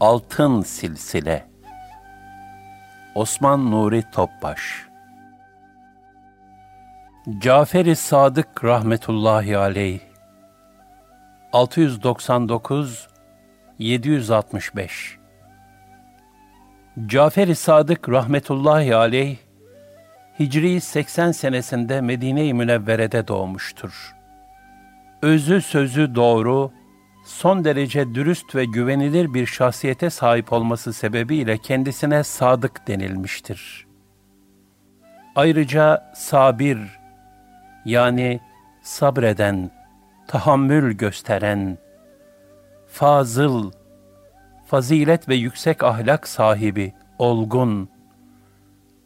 Altın Silsile. Osman Nuri Topbaş. Cafer-i Sadık rahmetullahi aleyh. 699 765 Cafer-i Sadık rahmetullahi aleyh Hicri 80 senesinde Medine-i Münevvere'de doğmuştur. Özü sözü doğru, son derece dürüst ve güvenilir bir şahsiyete sahip olması sebebiyle kendisine sadık denilmiştir. Ayrıca sabir, yani sabreden, tahammül gösteren, fazıl, fazilet ve yüksek ahlak sahibi, olgun,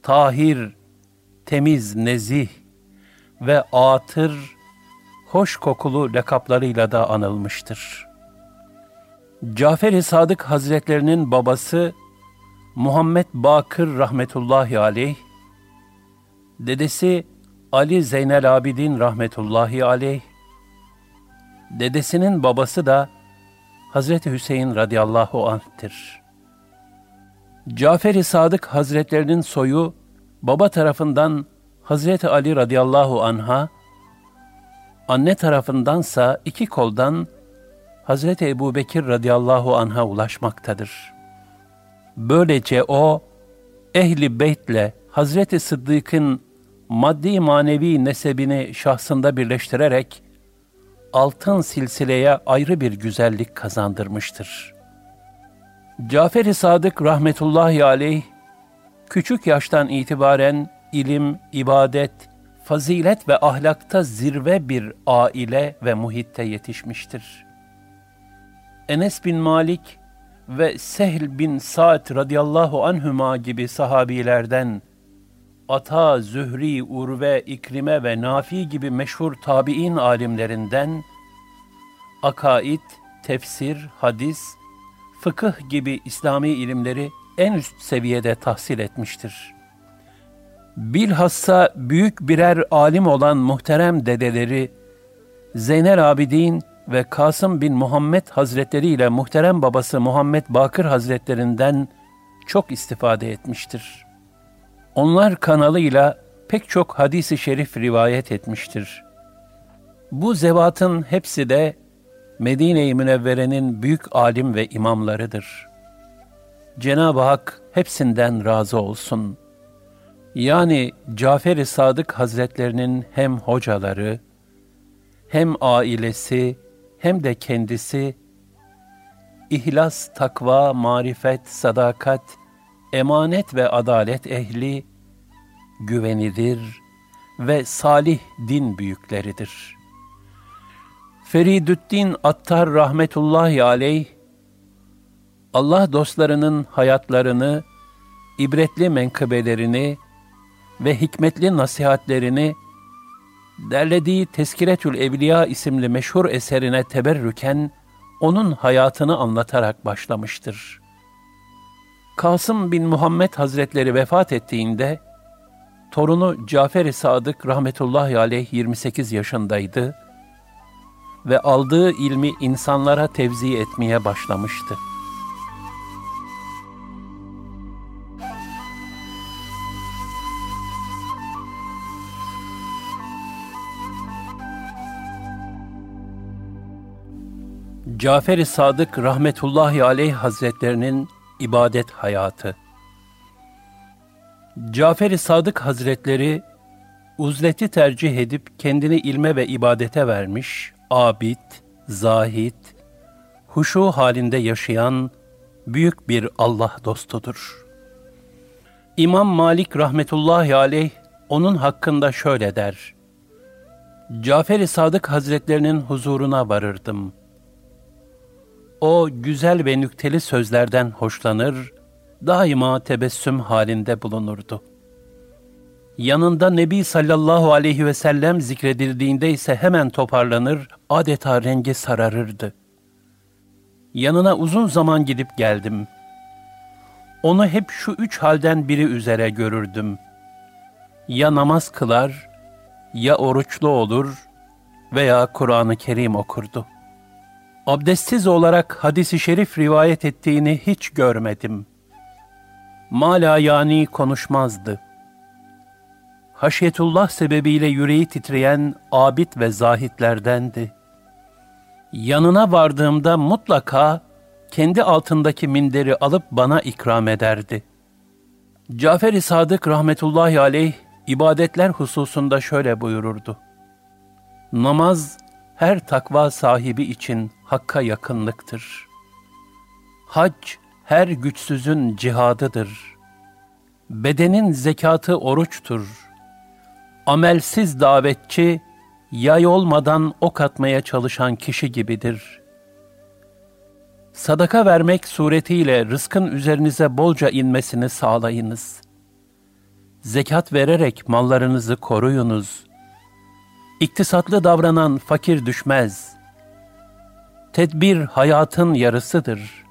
tahir, temiz, nezih ve atır, hoş kokulu lakaplarıyla da anılmıştır. Cafer-i Sadık Hazretlerinin babası Muhammed Bakır rahmetullahi aleyh, dedesi Ali Zeynel Abidin rahmetullahi aleyh, dedesinin babası da Hazreti Hüseyin radıyallahu anh'tir. Cafer-i Sadık Hazretlerinin soyu baba tarafından Hazreti Ali radıyallahu anha, anne tarafındansa iki koldan Hazreti Ebu Bekir radıyallahu anh'a ulaşmaktadır. Böylece o, ehli beytle Hazreti Sıddık'ın maddi manevi nesebini şahsında birleştirerek, altın silsileye ayrı bir güzellik kazandırmıştır. Cafer-i Sadık rahmetullahi aleyh, küçük yaştan itibaren ilim, ibadet, fazilet ve ahlakta zirve bir aile ve muhitte yetişmiştir. Enes bin Malik ve Sehl bin Sa'd radıyallahu anhüma gibi sahabilerden, Ata, Zühri, Urve, İkrime ve Nafi gibi meşhur tabi'in alimlerinden, akaid, tefsir, hadis, fıkıh gibi İslami ilimleri en üst seviyede tahsil etmiştir. Bilhassa büyük birer alim olan muhterem dedeleri Zeynel Abidin ve Kasım bin Muhammed Hazretleri ile muhterem babası Muhammed Bakır Hazretlerinden çok istifade etmiştir. Onlar kanalıyla pek çok hadisi şerif rivayet etmiştir. Bu zevatın hepsi de Medine-i Münevvere'nin büyük alim ve imamlarıdır. Cenab-ı Hak hepsinden razı olsun. Yani Cafer-i Sadık Hazretlerinin hem hocaları, hem ailesi, hem de kendisi, ihlas, takva, marifet, sadakat, emanet ve adalet ehli, güvenilir ve salih din büyükleridir.'' Feridüddin Attar rahmetullahi aleyh, Allah dostlarının hayatlarını, ibretli menkıbelerini ve hikmetli nasihatlerini derlediği Teskiretül Evliya isimli meşhur eserine teberrüken onun hayatını anlatarak başlamıştır. Kasım bin Muhammed Hazretleri vefat ettiğinde, torunu Cafer-i Sadık rahmetullahi aleyh 28 yaşındaydı ve aldığı ilmi insanlara tevzi etmeye başlamıştı. Cafer-i Sadık rahmetullahi aleyh hazretlerinin ibadet hayatı. Cafer-i Sadık hazretleri uzleti tercih edip kendini ilme ve ibadete vermiş, abid, zahid, huşu halinde yaşayan büyük bir Allah dostudur. İmam Malik rahmetullahi aleyh onun hakkında şöyle der. Cafer-i Sadık Hazretlerinin huzuruna varırdım. O güzel ve nükteli sözlerden hoşlanır, daima tebessüm halinde bulunurdu.'' Yanında Nebi sallallahu aleyhi ve sellem zikredildiğinde ise hemen toparlanır, adeta rengi sararırdı. Yanına uzun zaman gidip geldim. Onu hep şu üç halden biri üzere görürdüm. Ya namaz kılar, ya oruçlu olur veya Kur'an-ı Kerim okurdu. Abdestsiz olarak hadisi şerif rivayet ettiğini hiç görmedim. Mala yani konuşmazdı. Haşyetullah sebebiyle yüreği titreyen abid ve zahitlerdendi. Yanına vardığımda mutlaka kendi altındaki minderi alıp bana ikram ederdi. Cafer-i Sadık rahmetullahi aleyh ibadetler hususunda şöyle buyururdu. Namaz her takva sahibi için hakka yakınlıktır. Hac her güçsüzün cihadıdır. Bedenin zekatı oruçtur. Amelsiz davetçi yay olmadan ok atmaya çalışan kişi gibidir. Sadaka vermek suretiyle rızkın üzerinize bolca inmesini sağlayınız. Zekat vererek mallarınızı koruyunuz. İktisatlı davranan fakir düşmez. Tedbir hayatın yarısıdır.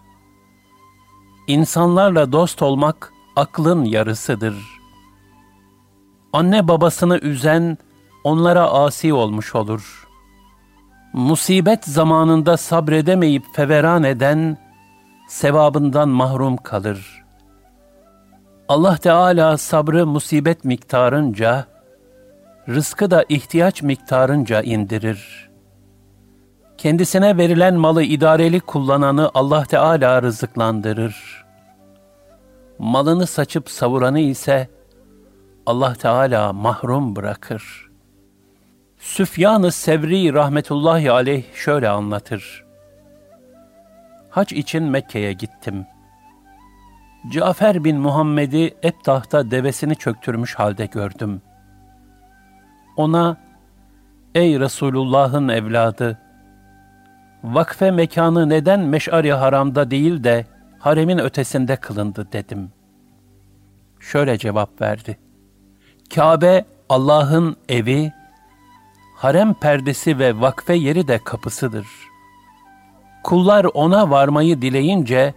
İnsanlarla dost olmak aklın yarısıdır. Anne babasını üzen onlara asi olmuş olur. Musibet zamanında sabredemeyip feveran eden sevabından mahrum kalır. Allah Teala sabrı musibet miktarınca, rızkı da ihtiyaç miktarınca indirir. Kendisine verilen malı idareli kullananı Allah Teala rızıklandırır. Malını saçıp savuranı ise Allah Teala mahrum bırakır.'' Süfyan-ı Sevri rahmetullahi aleyh şöyle anlatır. Hac için Mekke'ye gittim. Cafer bin Muhammed'i Ebtah'ta devesini çöktürmüş halde gördüm. Ona, ey Resulullah'ın evladı, vakfe mekanı neden meş'ari haramda değil de haremin ötesinde kılındı dedim. Şöyle cevap verdi. Kabe Allah'ın evi, harem perdesi ve vakfe yeri de kapısıdır. Kullar ona varmayı dileyince,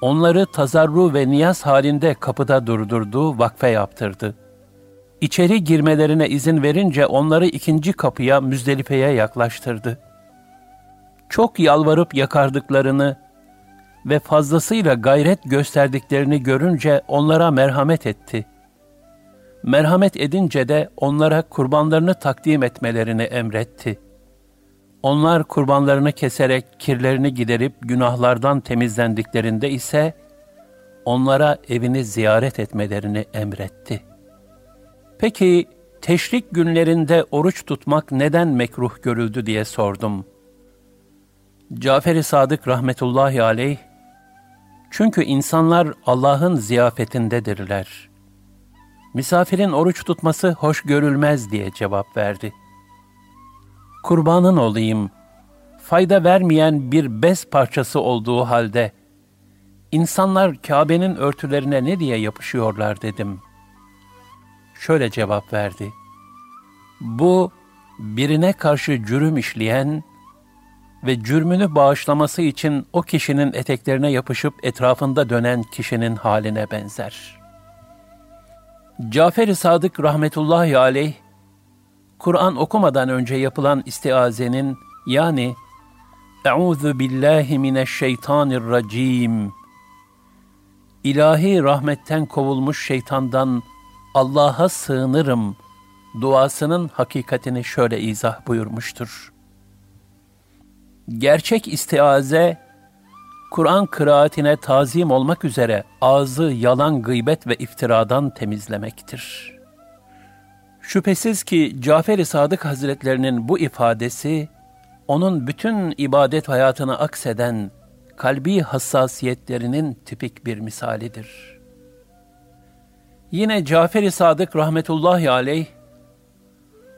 onları tazarru ve niyaz halinde kapıda durdurdu, vakfe yaptırdı. İçeri girmelerine izin verince onları ikinci kapıya Müzdelife'ye yaklaştırdı. Çok yalvarıp yakardıklarını ve fazlasıyla gayret gösterdiklerini görünce onlara merhamet etti. Merhamet edince de onlara kurbanlarını takdim etmelerini emretti. Onlar kurbanlarını keserek kirlerini giderip günahlardan temizlendiklerinde ise onlara evini ziyaret etmelerini emretti. Peki teşrik günlerinde oruç tutmak neden mekruh görüldü diye sordum. Cafer-i Sadık rahmetullahi aleyh, çünkü insanlar Allah'ın ziyafetindedirler.'' misafirin oruç tutması hoş görülmez diye cevap verdi. Kurbanın olayım, fayda vermeyen bir bez parçası olduğu halde, insanlar Kabe'nin örtülerine ne diye yapışıyorlar dedim. Şöyle cevap verdi. Bu, birine karşı cürüm işleyen ve cürmünü bağışlaması için o kişinin eteklerine yapışıp etrafında dönen kişinin haline benzer.'' Cafer-i Sadık rahmetullahi aleyh, Kur'an okumadan önce yapılan istiazenin yani Euzu billahi mineşşeytanirracim İlahi rahmetten kovulmuş şeytandan Allah'a sığınırım duasının hakikatini şöyle izah buyurmuştur. Gerçek istiaze Kur'an kıraatine tazim olmak üzere ağzı yalan gıybet ve iftiradan temizlemektir. Şüphesiz ki Cafer-i Sadık Hazretlerinin bu ifadesi, onun bütün ibadet hayatına akseden kalbi hassasiyetlerinin tipik bir misalidir. Yine Cafer-i Sadık rahmetullahi aleyh,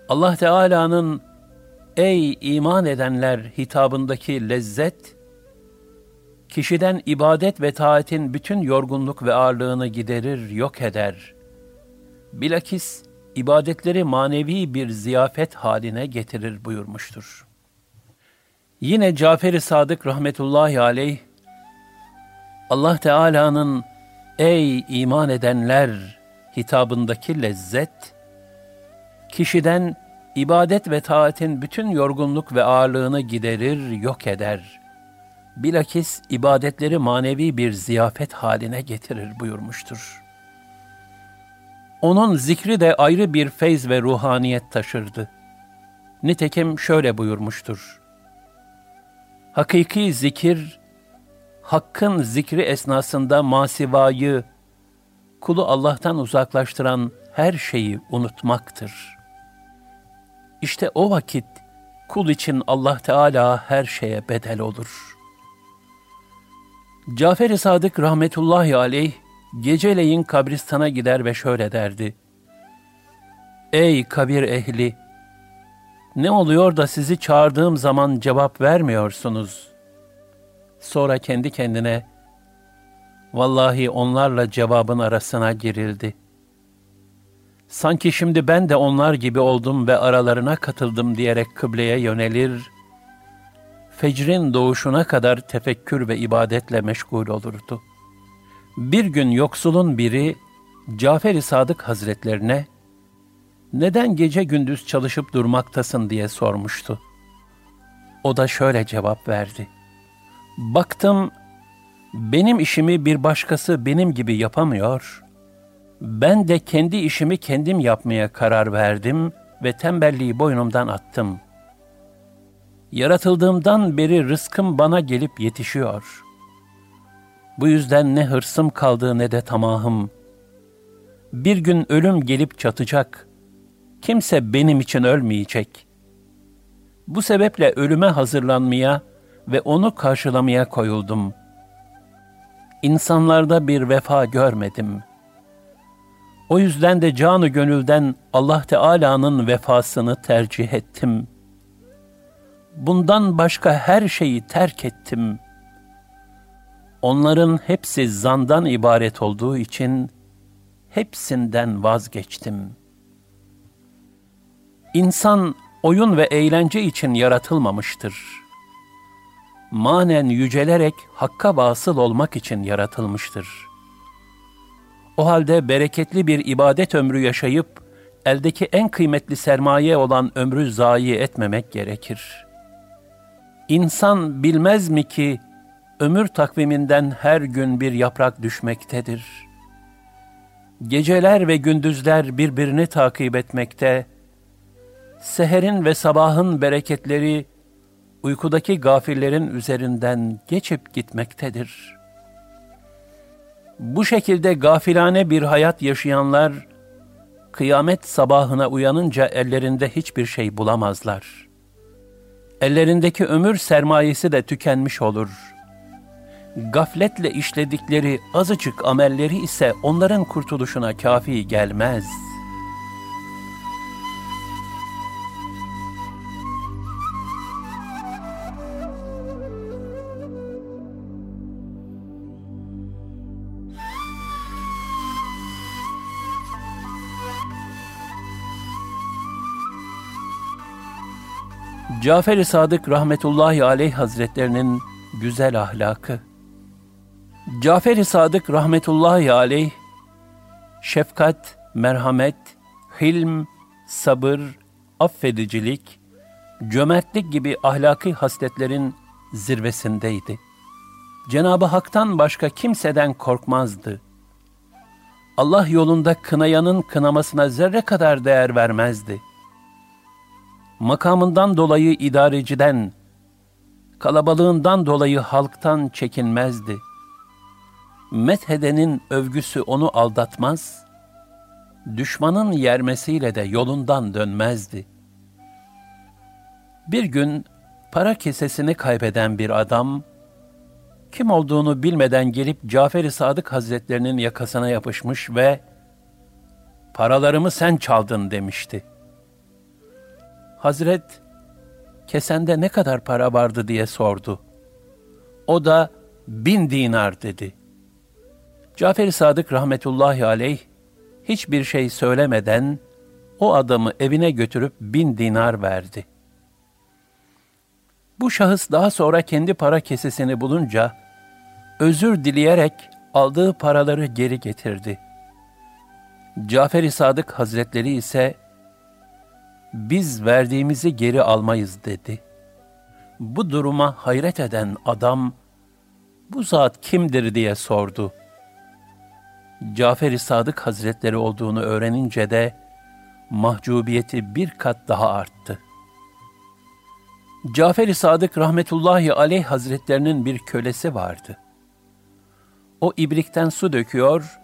Allah Teala'nın ''Ey iman edenler!'' hitabındaki lezzet, kişiden ibadet ve taatin bütün yorgunluk ve ağırlığını giderir, yok eder. Bilakis ibadetleri manevi bir ziyafet haline getirir buyurmuştur. Yine Cafer-i Sadık rahmetullahi aleyh, Allah Teala'nın ey iman edenler hitabındaki lezzet, kişiden ibadet ve taatin bütün yorgunluk ve ağırlığını giderir, yok eder. Bilakis ibadetleri manevi bir ziyafet haline getirir buyurmuştur. Onun zikri de ayrı bir feyz ve ruhaniyet taşırdı. Nitekim şöyle buyurmuştur. Hakiki zikir, Hakk'ın zikri esnasında masivayı, kulu Allah'tan uzaklaştıran her şeyi unutmaktır. İşte o vakit kul için Allah Teala her şeye bedel olur. Cafer-i Sadık rahmetullahi aleyh geceleyin kabristana gider ve şöyle derdi. Ey kabir ehli! Ne oluyor da sizi çağırdığım zaman cevap vermiyorsunuz? Sonra kendi kendine, Vallahi onlarla cevabın arasına girildi. Sanki şimdi ben de onlar gibi oldum ve aralarına katıldım diyerek kıbleye yönelir, fecrin doğuşuna kadar tefekkür ve ibadetle meşgul olurdu. Bir gün yoksulun biri, Cafer-i Sadık Hazretlerine, neden gece gündüz çalışıp durmaktasın diye sormuştu. O da şöyle cevap verdi. Baktım, benim işimi bir başkası benim gibi yapamıyor. Ben de kendi işimi kendim yapmaya karar verdim ve tembelliği boynumdan attım. Yaratıldığımdan beri rızkım bana gelip yetişiyor. Bu yüzden ne hırsım kaldı ne de tamahım. Bir gün ölüm gelip çatacak. Kimse benim için ölmeyecek. Bu sebeple ölüme hazırlanmaya ve onu karşılamaya koyuldum.'' İnsanlarda bir vefa görmedim. O yüzden de canı gönülden Allah Teala'nın vefasını tercih ettim. Bundan başka her şeyi terk ettim. Onların hepsi zandan ibaret olduğu için hepsinden vazgeçtim. İnsan oyun ve eğlence için yaratılmamıştır.'' Manen yücelerek hakka vasıl olmak için yaratılmıştır. O halde bereketli bir ibadet ömrü yaşayıp, eldeki en kıymetli sermaye olan ömrü zayi etmemek gerekir. İnsan bilmez mi ki, ömür takviminden her gün bir yaprak düşmektedir. Geceler ve gündüzler birbirini takip etmekte, seherin ve sabahın bereketleri, uykudaki gafillerin üzerinden geçip gitmektedir. Bu şekilde gafilane bir hayat yaşayanlar, kıyamet sabahına uyanınca ellerinde hiçbir şey bulamazlar. Ellerindeki ömür sermayesi de tükenmiş olur. Gafletle işledikleri azıcık amelleri ise onların kurtuluşuna kafi gelmez.'' Cafer-i Sadık rahmetullahi aleyh hazretlerinin güzel ahlakı. Cafer-i Sadık rahmetullahi aleyh, şefkat, merhamet, hilm, sabır, affedicilik, cömertlik gibi ahlaki hasletlerin zirvesindeydi. Cenabı Hak'tan başka kimseden korkmazdı. Allah yolunda kınayanın kınamasına zerre kadar değer vermezdi.'' Makamından dolayı idareciden, kalabalığından dolayı halktan çekinmezdi. Methedenin övgüsü onu aldatmaz, düşmanın yermesiyle de yolundan dönmezdi. Bir gün para kesesini kaybeden bir adam, kim olduğunu bilmeden gelip Cafer-i Sadık Hazretlerinin yakasına yapışmış ve ''Paralarımı sen çaldın.'' demişti.'' Hazret, kesende ne kadar para vardı diye sordu. O da bin dinar dedi. Cafer-i Sadık rahmetullahi aleyh hiçbir şey söylemeden o adamı evine götürüp bin dinar verdi. Bu şahıs daha sonra kendi para kesesini bulunca özür dileyerek aldığı paraları geri getirdi. Cafer-i Sadık Hazretleri ise biz verdiğimizi geri almayız dedi. Bu duruma hayret eden adam, bu zat kimdir diye sordu. Cafer-i Sadık Hazretleri olduğunu öğrenince de mahcubiyeti bir kat daha arttı. Cafer-i Sadık rahmetullahi aleyh hazretlerinin bir kölesi vardı. O ibrikten su döküyor,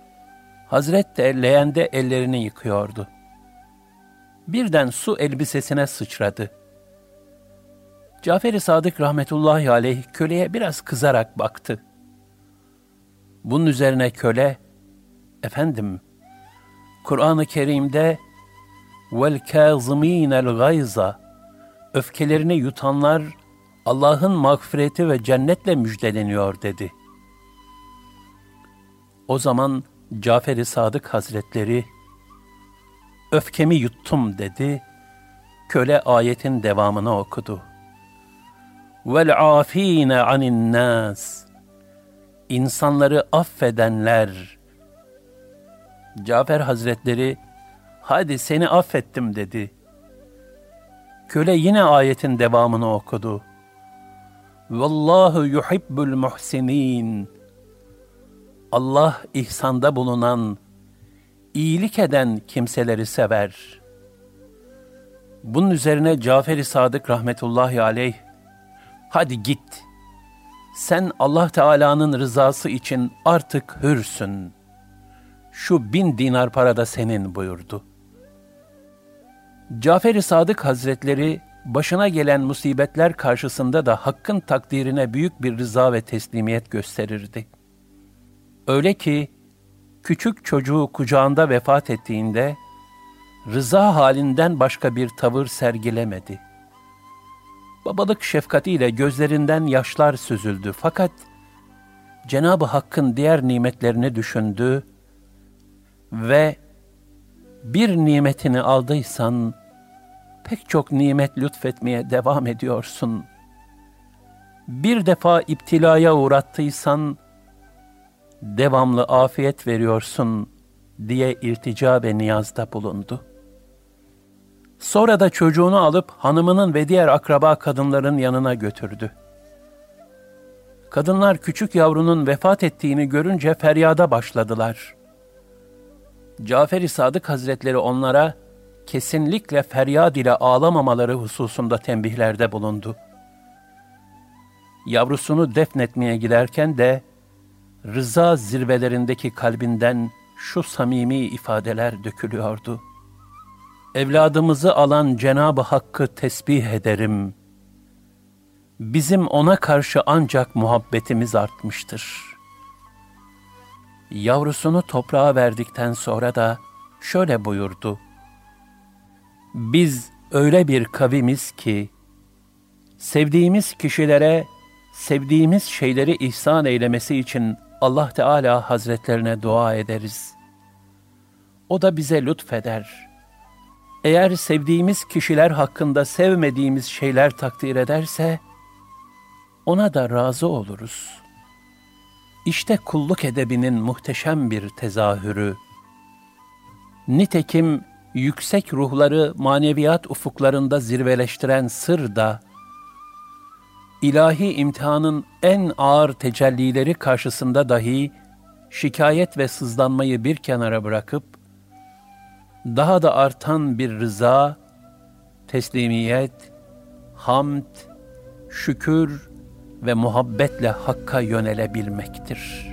Hazret de leğende ellerini yıkıyordu. Birden su elbisesine sıçradı. Cafer-i Sadık rahmetullahi aleyh köleye biraz kızarak baktı. Bunun üzerine köle, efendim, Kur'an-ı Kerim'de vel kâzimînel gayza öfkelerini yutanlar Allah'ın mağfireti ve cennetle müjdeleniyor dedi. O zaman Cafer-i Sadık Hazretleri öfkemi yuttum dedi. Köle ayetin devamını okudu. Vel afine anin nas insanları affedenler. Cafer Hazretleri hadi seni affettim dedi. Köle yine ayetin devamını okudu. Vallahu yuhibbul muhsinin. Allah ihsanda bulunan, iyilik eden kimseleri sever. Bunun üzerine Cafer-i Sadık rahmetullahi aleyh, hadi git, sen Allah Teala'nın rızası için artık hürsün. Şu bin dinar para da senin buyurdu. Cafer-i Sadık Hazretleri başına gelen musibetler karşısında da hakkın takdirine büyük bir rıza ve teslimiyet gösterirdi. Öyle ki küçük çocuğu kucağında vefat ettiğinde rıza halinden başka bir tavır sergilemedi. Babalık şefkatiyle gözlerinden yaşlar süzüldü fakat Cenab-ı Hakk'ın diğer nimetlerini düşündü ve bir nimetini aldıysan pek çok nimet lütfetmeye devam ediyorsun. Bir defa iptilaya uğrattıysan devamlı afiyet veriyorsun diye irtica ve niyazda bulundu. Sonra da çocuğunu alıp hanımının ve diğer akraba kadınların yanına götürdü. Kadınlar küçük yavrunun vefat ettiğini görünce feryada başladılar. Cafer-i Sadık Hazretleri onlara kesinlikle feryad ile ağlamamaları hususunda tembihlerde bulundu. Yavrusunu defnetmeye giderken de rıza zirvelerindeki kalbinden şu samimi ifadeler dökülüyordu. Evladımızı alan Cenab-ı Hakk'ı tesbih ederim. Bizim ona karşı ancak muhabbetimiz artmıştır. Yavrusunu toprağa verdikten sonra da şöyle buyurdu. Biz öyle bir kavimiz ki, sevdiğimiz kişilere sevdiğimiz şeyleri ihsan eylemesi için Allah Teala Hazretlerine dua ederiz. O da bize lütfeder. Eğer sevdiğimiz kişiler hakkında sevmediğimiz şeyler takdir ederse, ona da razı oluruz. İşte kulluk edebinin muhteşem bir tezahürü. Nitekim yüksek ruhları maneviyat ufuklarında zirveleştiren sır da, ilahi imtihanın en ağır tecellileri karşısında dahi şikayet ve sızlanmayı bir kenara bırakıp, daha da artan bir rıza, teslimiyet, hamd, şükür ve muhabbetle Hakk'a yönelebilmektir.''